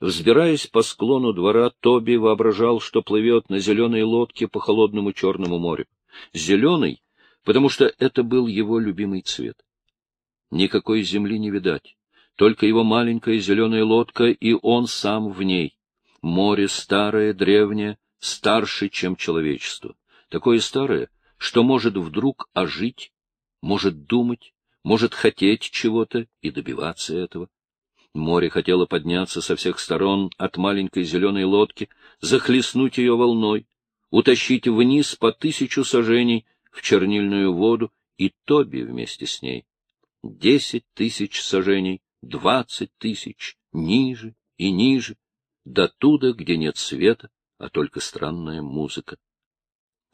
Взбираясь по склону двора, Тоби воображал, что плывет на зеленой лодке по холодному Черному морю. Зеленый, потому что это был его любимый цвет. Никакой земли не видать, только его маленькая зеленая лодка, и он сам в ней. Море старое, древнее, старше, чем человечество. Такое старое, что может вдруг ожить, может думать, может хотеть чего-то и добиваться этого. Море хотело подняться со всех сторон от маленькой зеленой лодки, захлестнуть ее волной, утащить вниз по тысячу сажений в чернильную воду и Тоби вместе с ней. Десять тысяч сажений, двадцать тысяч, ниже и ниже, до туда, где нет света, а только странная музыка.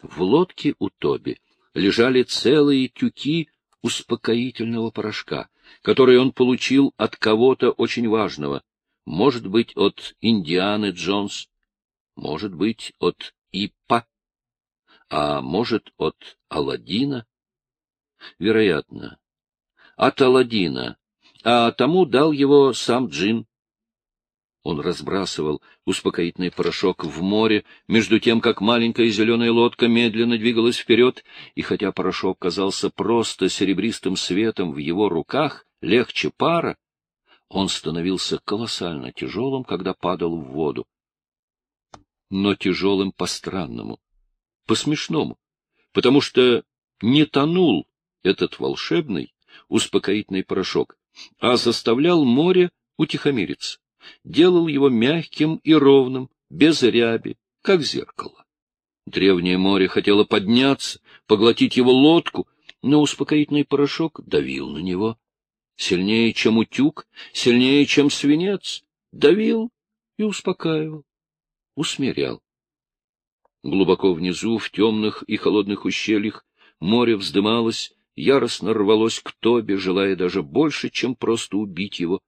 В лодке у Тоби лежали целые тюки успокоительного порошка, который он получил от кого-то очень важного, может быть, от Индианы Джонс, может быть, от Иппа, а может, от Аладдина. Вероятно, от Аладдина, а тому дал его сам Джин. Он разбрасывал успокоительный порошок в море, между тем, как маленькая зеленая лодка медленно двигалась вперед, и хотя порошок казался просто серебристым светом в его руках, легче пара, он становился колоссально тяжелым, когда падал в воду. Но тяжелым по-странному, по-смешному, потому что не тонул этот волшебный успокоительный порошок, а заставлял море утихомириться делал его мягким и ровным, без ряби, как зеркало. Древнее море хотело подняться, поглотить его лодку, но успокоительный порошок давил на него. Сильнее, чем утюг, сильнее, чем свинец, давил и успокаивал, усмирял. Глубоко внизу, в темных и холодных ущельях, море вздымалось, яростно рвалось к Тобе, желая даже больше, чем просто убить его,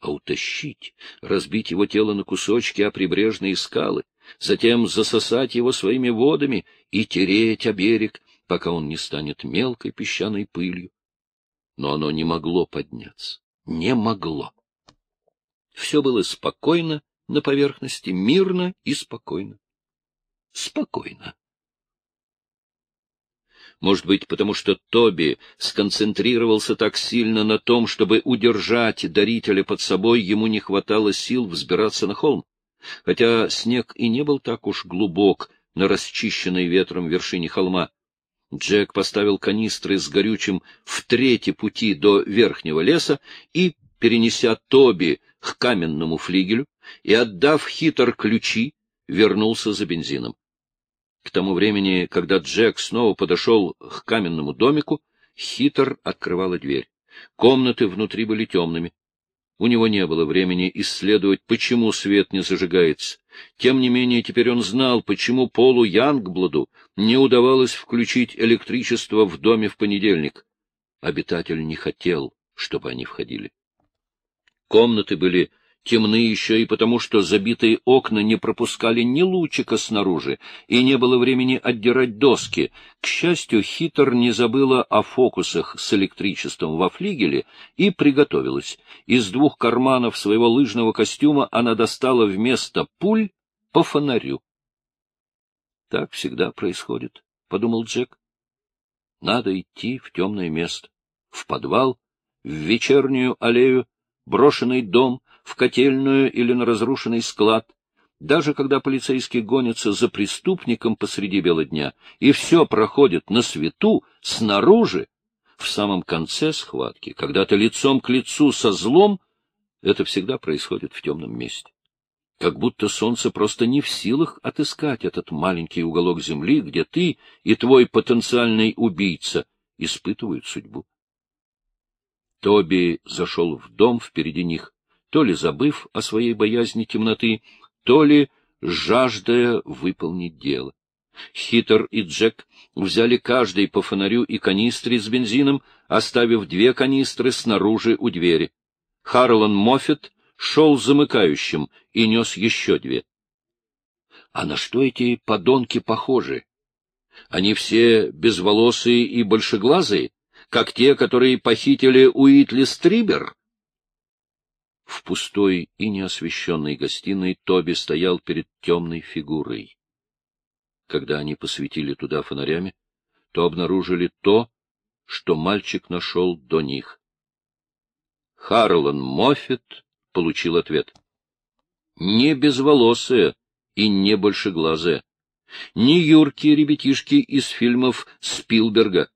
а утащить, разбить его тело на кусочки о прибрежные скалы, затем засосать его своими водами и тереть о берег, пока он не станет мелкой песчаной пылью. Но оно не могло подняться, не могло. Все было спокойно на поверхности, мирно и спокойно. Спокойно. Может быть, потому что Тоби сконцентрировался так сильно на том, чтобы удержать дарителя под собой, ему не хватало сил взбираться на холм. Хотя снег и не был так уж глубок на расчищенной ветром вершине холма. Джек поставил канистры с горючим в трети пути до верхнего леса и, перенеся Тоби к каменному флигелю и отдав хитр ключи, вернулся за бензином. К тому времени, когда Джек снова подошел к каменному домику, хитр открывала дверь. Комнаты внутри были темными. У него не было времени исследовать, почему свет не зажигается. Тем не менее, теперь он знал, почему Полу Янгбладу не удавалось включить электричество в доме в понедельник. Обитатель не хотел, чтобы они входили. Комнаты были темны еще и потому, что забитые окна не пропускали ни лучика снаружи, и не было времени отдирать доски. К счастью, хитр не забыла о фокусах с электричеством во флигеле и приготовилась. Из двух карманов своего лыжного костюма она достала вместо пуль по фонарю. — Так всегда происходит, — подумал Джек. — Надо идти в темное место, в подвал, в вечернюю аллею, брошенный дом, в котельную или на разрушенный склад, даже когда полицейский гонится за преступником посреди бела дня, и все проходит на свету, снаружи, в самом конце схватки, когда ты лицом к лицу со злом, это всегда происходит в темном месте. Как будто солнце просто не в силах отыскать этот маленький уголок земли, где ты и твой потенциальный убийца испытывают судьбу. Тоби зашел в дом впереди них то ли забыв о своей боязни темноты, то ли жаждая выполнить дело. Хитер и Джек взяли каждый по фонарю и канистре с бензином, оставив две канистры снаружи у двери. Харлан Моффет шел замыкающим и нес еще две. А на что эти подонки похожи? Они все безволосые и большеглазые, как те, которые похитили Уитли Стрибер? В пустой и неосвещенной гостиной Тоби стоял перед темной фигурой. Когда они посветили туда фонарями, то обнаружили то, что мальчик нашел до них. Харлан Моффет получил ответ. Не безволосая и не большеглазая, не юркие ребятишки из фильмов Спилберга.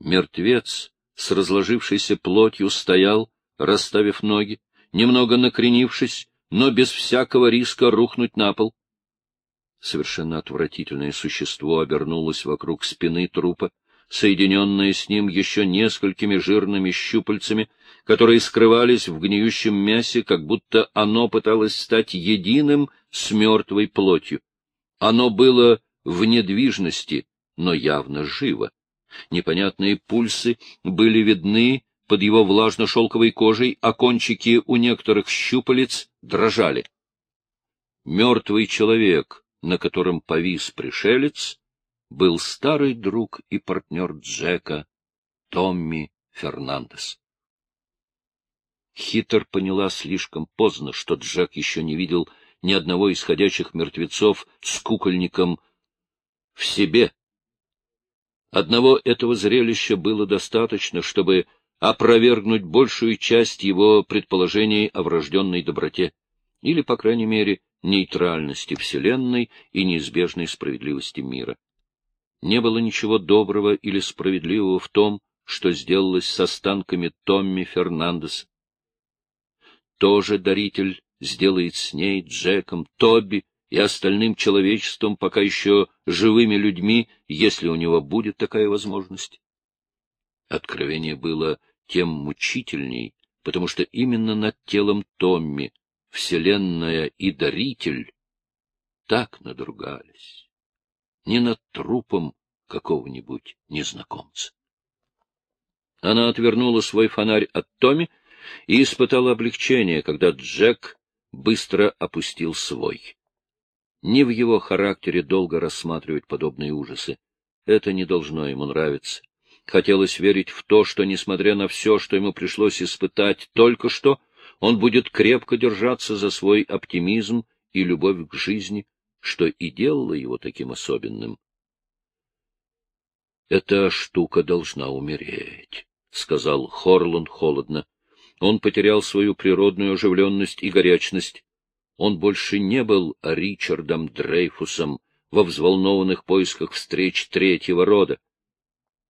Мертвец с разложившейся плотью стоял, расставив ноги, немного накренившись, но без всякого риска рухнуть на пол. Совершенно отвратительное существо обернулось вокруг спины трупа, соединенное с ним еще несколькими жирными щупальцами, которые скрывались в гниющем мясе, как будто оно пыталось стать единым с мертвой плотью. Оно было в недвижности, но явно живо. Непонятные пульсы были видны под его влажно-шелковой кожей, а кончики у некоторых щупалец дрожали. Мертвый человек, на котором повис пришелец, был старый друг и партнер Джека, Томми Фернандес. Хитр поняла слишком поздно, что Джек еще не видел ни одного из ходячих мертвецов с кукольником в себе. Одного этого зрелища было достаточно, чтобы опровергнуть большую часть его предположений о врожденной доброте, или, по крайней мере, нейтральности Вселенной и неизбежной справедливости мира. Не было ничего доброго или справедливого в том, что сделалось с останками Томми Фернандеса. Тоже даритель сделает с ней, Джеком, Тоби и остальным человечеством, пока еще живыми людьми, если у него будет такая возможность. Откровение было тем мучительней, потому что именно над телом Томми Вселенная и Даритель так надругались не над трупом какого-нибудь незнакомца. Она отвернула свой фонарь от Томи и испытала облегчение, когда Джек быстро опустил свой. Не в его характере долго рассматривать подобные ужасы. Это не должно ему нравиться. Хотелось верить в то, что, несмотря на все, что ему пришлось испытать только что, он будет крепко держаться за свой оптимизм и любовь к жизни, что и делало его таким особенным. «Эта штука должна умереть», — сказал Хорланд холодно. Он потерял свою природную оживленность и горячность. Он больше не был Ричардом Дрейфусом во взволнованных поисках встреч третьего рода.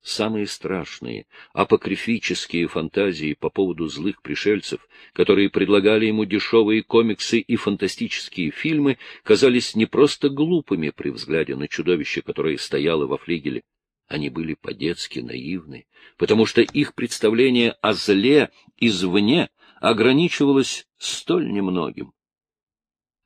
Самые страшные, апокрифические фантазии по поводу злых пришельцев, которые предлагали ему дешевые комиксы и фантастические фильмы, казались не просто глупыми при взгляде на чудовище, которое стояло во флигеле. Они были по-детски наивны, потому что их представление о зле извне ограничивалось столь немногим.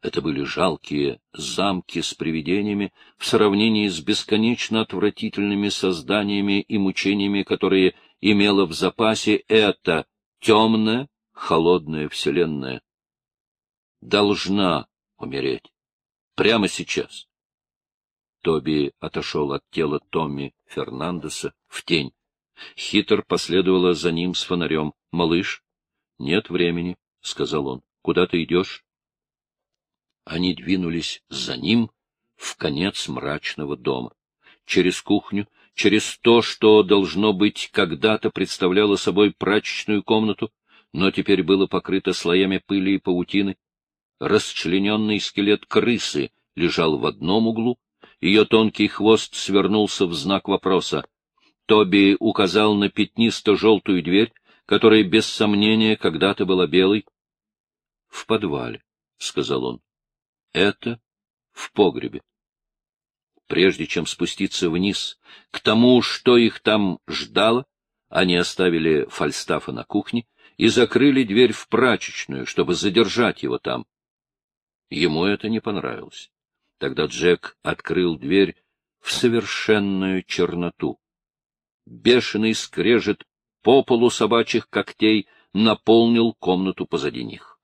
Это были жалкие замки с привидениями в сравнении с бесконечно отвратительными созданиями и мучениями, которые имела в запасе эта темная, холодная вселенная. Должна умереть. Прямо сейчас. Тоби отошел от тела Томми Фернандеса в тень. Хитр последовала за ним с фонарем. — Малыш? — Нет времени, — сказал он. — Куда ты идешь? Они двинулись за ним в конец мрачного дома. Через кухню, через то, что, должно быть, когда-то представляло собой прачечную комнату, но теперь было покрыто слоями пыли и паутины. Расчлененный скелет крысы лежал в одном углу, ее тонкий хвост свернулся в знак вопроса. Тоби указал на пятнисто-желтую дверь, которая, без сомнения, когда-то была белой. — В подвале, — сказал он это в погребе. Прежде чем спуститься вниз к тому, что их там ждало, они оставили Фальстафа на кухне и закрыли дверь в прачечную, чтобы задержать его там. Ему это не понравилось. Тогда Джек открыл дверь в совершенную черноту. Бешеный скрежет по полу собачьих когтей наполнил комнату позади них.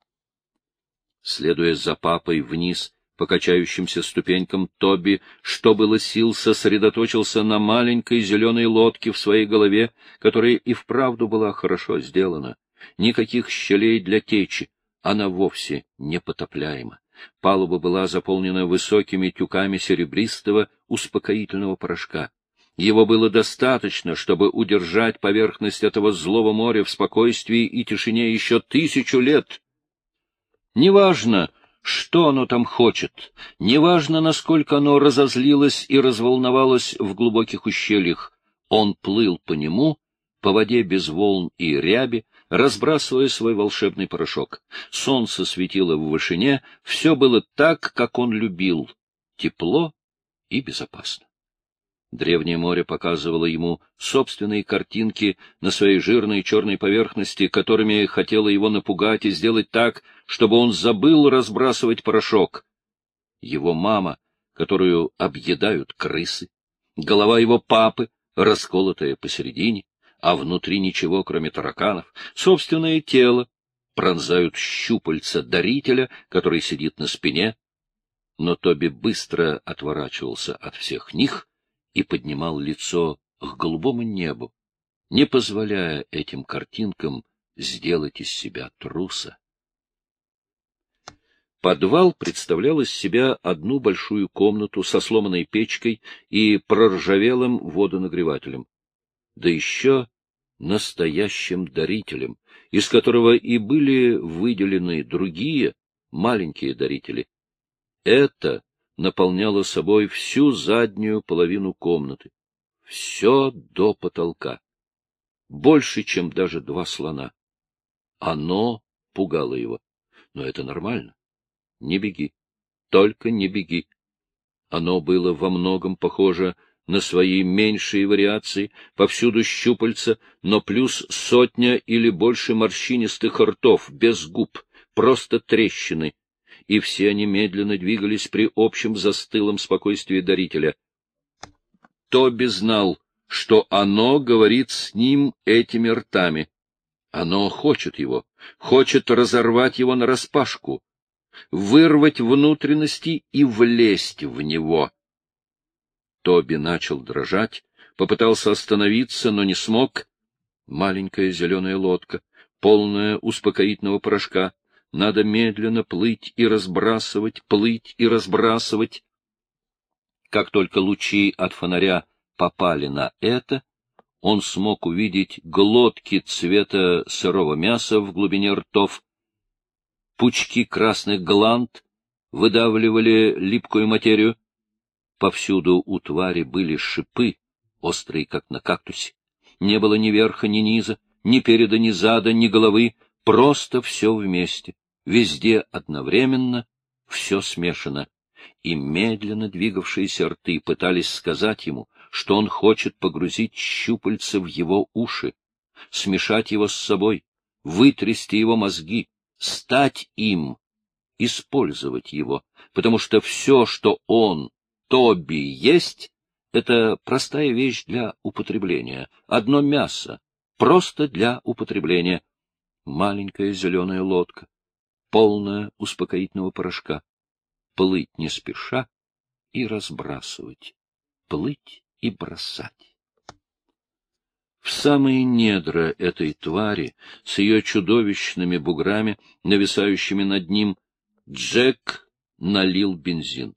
Следуя за папой вниз по качающимся ступенькам, Тоби, что было сил, сосредоточился на маленькой зеленой лодке в своей голове, которая и вправду была хорошо сделана. никаких щелей для течи, она вовсе непотопляема. Палуба была заполнена высокими тюками серебристого успокоительного порошка. Его было достаточно, чтобы удержать поверхность этого злого моря в спокойствии и тишине еще тысячу лет. Неважно, что оно там хочет, неважно, насколько оно разозлилось и разволновалось в глубоких ущельях, он плыл по нему, по воде без волн и ряби, разбрасывая свой волшебный порошок. Солнце светило в вышине, все было так, как он любил, тепло и безопасно. Древнее море показывало ему собственные картинки на своей жирной черной поверхности, которыми хотело его напугать и сделать так, чтобы он забыл разбрасывать порошок. Его мама, которую объедают крысы, голова его папы, расколотая посередине, а внутри ничего, кроме тараканов, собственное тело, пронзают щупальца дарителя, который сидит на спине. Но Тоби быстро отворачивался от всех них и поднимал лицо к голубому небу, не позволяя этим картинкам сделать из себя труса. Подвал представлял из себя одну большую комнату со сломанной печкой и проржавелым водонагревателем, да еще настоящим дарителем, из которого и были выделены другие маленькие дарители. Это наполняло собой всю заднюю половину комнаты. Все до потолка. Больше, чем даже два слона. Оно пугало его. Но это нормально. Не беги. Только не беги. Оно было во многом похоже на свои меньшие вариации, повсюду щупальца, но плюс сотня или больше морщинистых ртов, без губ, просто трещины, и все они медленно двигались при общем застылом спокойствии дарителя. Тоби знал, что оно говорит с ним этими ртами. Оно хочет его, хочет разорвать его нараспашку, вырвать внутренности и влезть в него. Тоби начал дрожать, попытался остановиться, но не смог. Маленькая зеленая лодка, полная успокоительного порошка. Надо медленно плыть и разбрасывать, плыть и разбрасывать. Как только лучи от фонаря попали на это, он смог увидеть глотки цвета сырого мяса в глубине ртов, Пучки красных гланд выдавливали липкую материю. Повсюду у твари были шипы, острые, как на кактусе. Не было ни верха, ни низа, ни переда, ни зада, ни головы, просто все вместе, везде одновременно, все смешано. И медленно двигавшиеся рты пытались сказать ему, что он хочет погрузить щупальца в его уши, смешать его с собой, вытрясти его мозги, стать им, использовать его, потому что все, что он, Тоби, есть, это простая вещь для употребления, одно мясо, просто для употребления. Маленькая зеленая лодка, полная успокоительного порошка. Плыть не спеша и разбрасывать, плыть и бросать. В самые недра этой твари, с ее чудовищными буграми, нависающими над ним, Джек налил бензин.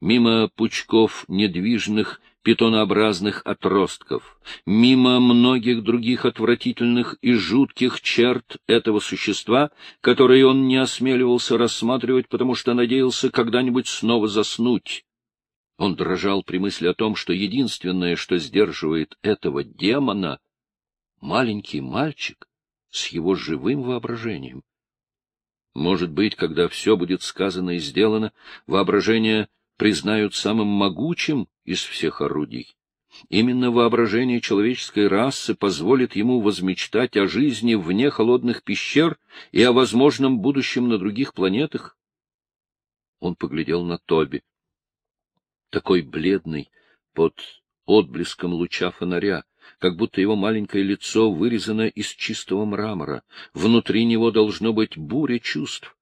Мимо пучков недвижных питонообразных отростков, мимо многих других отвратительных и жутких черт этого существа, которые он не осмеливался рассматривать, потому что надеялся когда-нибудь снова заснуть. Он дрожал при мысли о том, что единственное, что сдерживает этого демона, — маленький мальчик с его живым воображением. Может быть, когда все будет сказано и сделано, воображение признают самым могучим из всех орудий. Именно воображение человеческой расы позволит ему возмечтать о жизни вне холодных пещер и о возможном будущем на других планетах. Он поглядел на Тоби такой бледный, под отблеском луча фонаря, как будто его маленькое лицо вырезано из чистого мрамора. Внутри него должно быть буря чувств.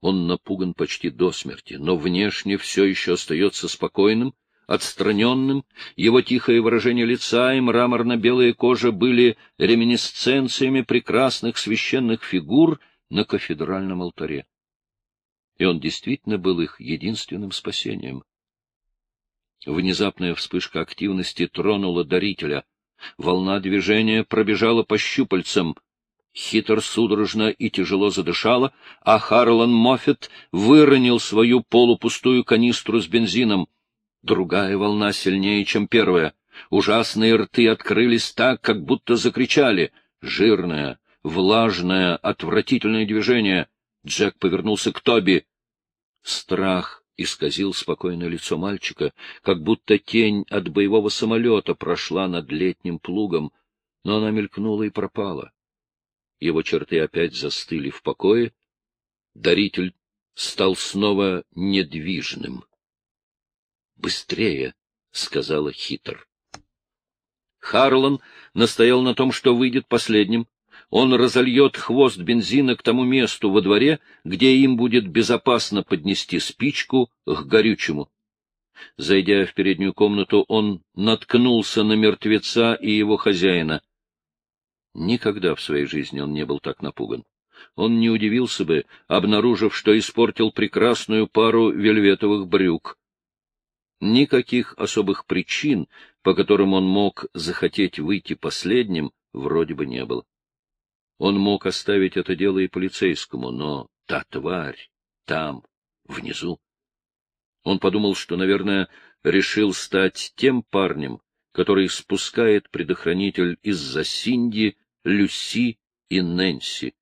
Он напуган почти до смерти, но внешне все еще остается спокойным, отстраненным, его тихое выражение лица и мраморно-белая кожа были реминисценциями прекрасных священных фигур на кафедральном алтаре. И он действительно был их единственным спасением. Внезапная вспышка активности тронула дарителя. Волна движения пробежала по щупальцам. Хитр судорожно и тяжело задышала, а Харлан Моффет выронил свою полупустую канистру с бензином. Другая волна сильнее, чем первая. Ужасные рты открылись так, как будто закричали. Жирное, влажное, отвратительное движение. Джек повернулся к Тоби. Страх исказил спокойное лицо мальчика, как будто тень от боевого самолета прошла над летним плугом, но она мелькнула и пропала. Его черты опять застыли в покое. Даритель стал снова недвижным. «Быстрее!» — сказала хитр. Харлан настоял на том, что выйдет последним, он разольет хвост бензина к тому месту во дворе, где им будет безопасно поднести спичку к горючему. Зайдя в переднюю комнату, он наткнулся на мертвеца и его хозяина. Никогда в своей жизни он не был так напуган. Он не удивился бы, обнаружив, что испортил прекрасную пару вельветовых брюк. Никаких особых причин, по которым он мог захотеть выйти последним, вроде бы не было. Он мог оставить это дело и полицейскому, но та тварь там, внизу. Он подумал, что, наверное, решил стать тем парнем, который спускает предохранитель из-за Синди, Люси и Нэнси,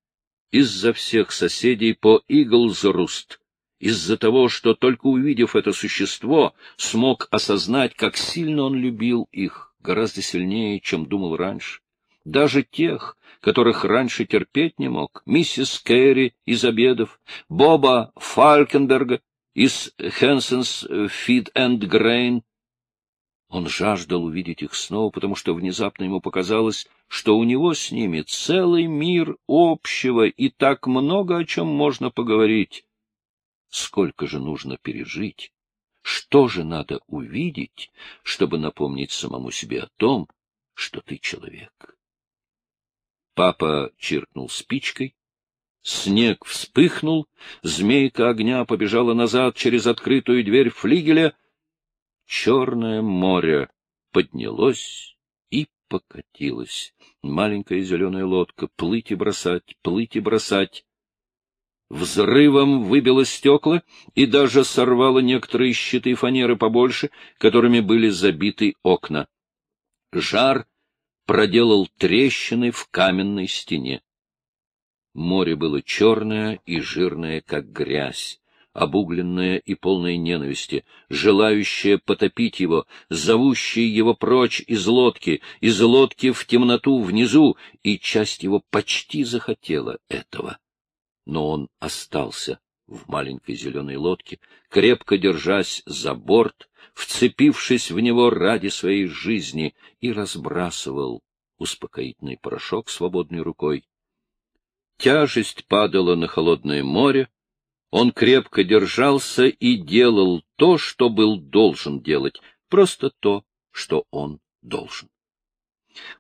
из-за всех соседей по Иглзруст, из-за того, что, только увидев это существо, смог осознать, как сильно он любил их, гораздо сильнее, чем думал раньше даже тех, которых раньше терпеть не мог, миссис Керри из обедов, Боба Фалкенберга из Хэнсенс Фид энд Грейн. Он жаждал увидеть их снова, потому что внезапно ему показалось, что у него с ними целый мир общего и так много, о чем можно поговорить. Сколько же нужно пережить? Что же надо увидеть, чтобы напомнить самому себе о том, что ты человек? Папа чиркнул спичкой. Снег вспыхнул, змейка огня побежала назад через открытую дверь флигеля. Черное море поднялось и покатилось. Маленькая зеленая лодка, плыть и бросать, плыть и бросать. Взрывом выбило стекла и даже сорвало некоторые щиты фанеры побольше, которыми были забиты окна. Жар проделал трещины в каменной стене. Море было черное и жирное, как грязь, обугленное и полное ненависти, желающее потопить его, зовущее его прочь из лодки, из лодки в темноту внизу, и часть его почти захотела этого. Но он остался в маленькой зеленой лодке, крепко держась за борт, вцепившись в него ради своей жизни, и разбрасывал успокоительный порошок свободной рукой. Тяжесть падала на холодное море, он крепко держался и делал то, что был должен делать, просто то, что он должен.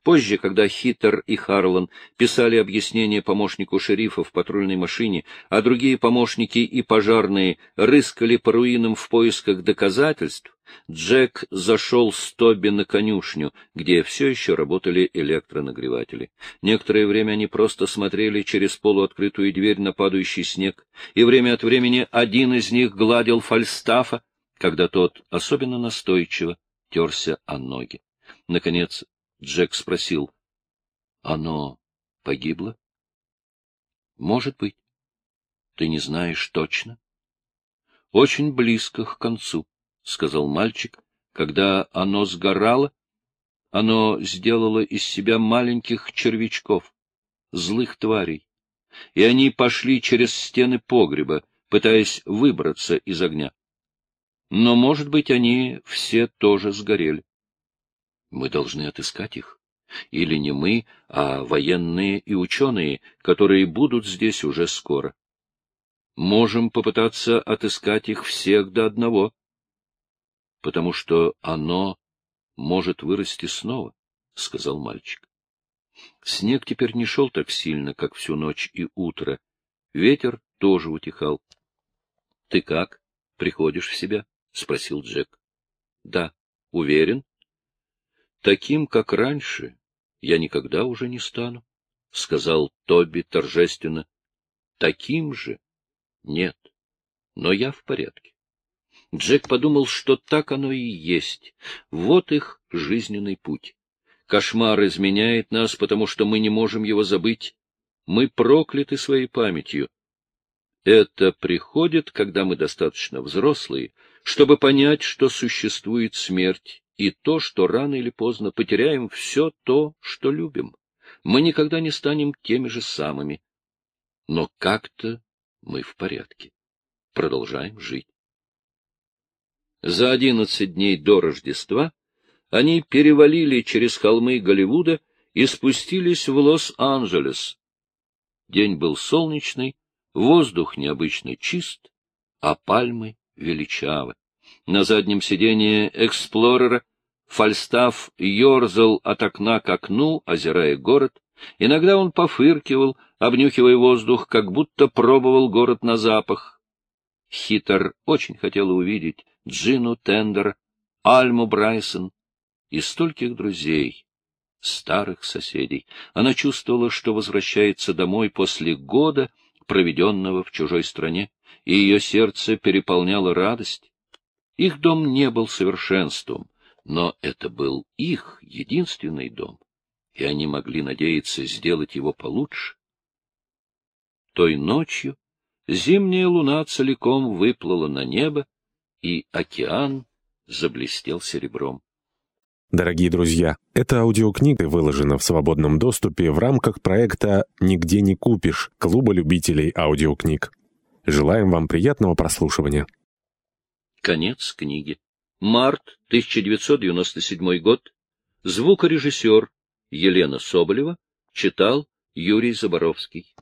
Позже, когда Хиттер и Харлан писали объяснение помощнику шерифа в патрульной машине, а другие помощники и пожарные рыскали по руинам в поисках доказательств, Джек зашел с Тоби на конюшню, где все еще работали электронагреватели. Некоторое время они просто смотрели через полуоткрытую дверь на падающий снег, и время от времени один из них гладил Фальстафа, когда тот особенно настойчиво терся о ноги. Наконец Джек спросил, — Оно погибло? — Может быть. Ты не знаешь точно? — Очень близко к концу, — сказал мальчик. Когда оно сгорало, оно сделало из себя маленьких червячков, злых тварей, и они пошли через стены погреба, пытаясь выбраться из огня. Но, может быть, они все тоже сгорели. Мы должны отыскать их. Или не мы, а военные и ученые, которые будут здесь уже скоро. Можем попытаться отыскать их всех до одного. потому что оно может вырасти снова, — сказал мальчик. Снег теперь не шел так сильно, как всю ночь и утро. Ветер тоже утихал. — Ты как? Приходишь в себя? — спросил Джек. — Да. Уверен? — Таким, как раньше, я никогда уже не стану, — сказал Тоби торжественно. — Таким же? Нет. Но я в порядке. Джек подумал, что так оно и есть. Вот их жизненный путь. Кошмар изменяет нас, потому что мы не можем его забыть. Мы прокляты своей памятью. Это приходит, когда мы достаточно взрослые, чтобы понять, что существует смерть, и то, что рано или поздно потеряем все то, что любим. Мы никогда не станем теми же самыми. Но как-то мы в порядке. Продолжаем жить. За одиннадцать дней до Рождества они перевалили через холмы Голливуда и спустились в Лос-Анджелес. День был солнечный, воздух необычно чист, а пальмы величавы. На заднем сиденье эксплорера Фальстаф ерзал от окна к окну, озирая город. Иногда он пофыркивал, обнюхивая воздух, как будто пробовал город на запах. Хитер очень хотела увидеть Джину Тендер, Альму Брайсон и стольких друзей, старых соседей. Она чувствовала, что возвращается домой после года, проведенного в чужой стране, и ее сердце переполняло радость. Их дом не был совершенством, но это был их единственный дом, и они могли надеяться сделать его получше. Той ночью зимняя луна целиком выплыла на небо, и океан заблестел серебром. Дорогие друзья, эта аудиокнига выложена в свободном доступе в рамках проекта «Нигде не купишь» Клуба любителей аудиокниг. Желаем вам приятного прослушивания. Конец книги. Март 1997 год. Звукорежиссер Елена Соболева читал Юрий Заборовский.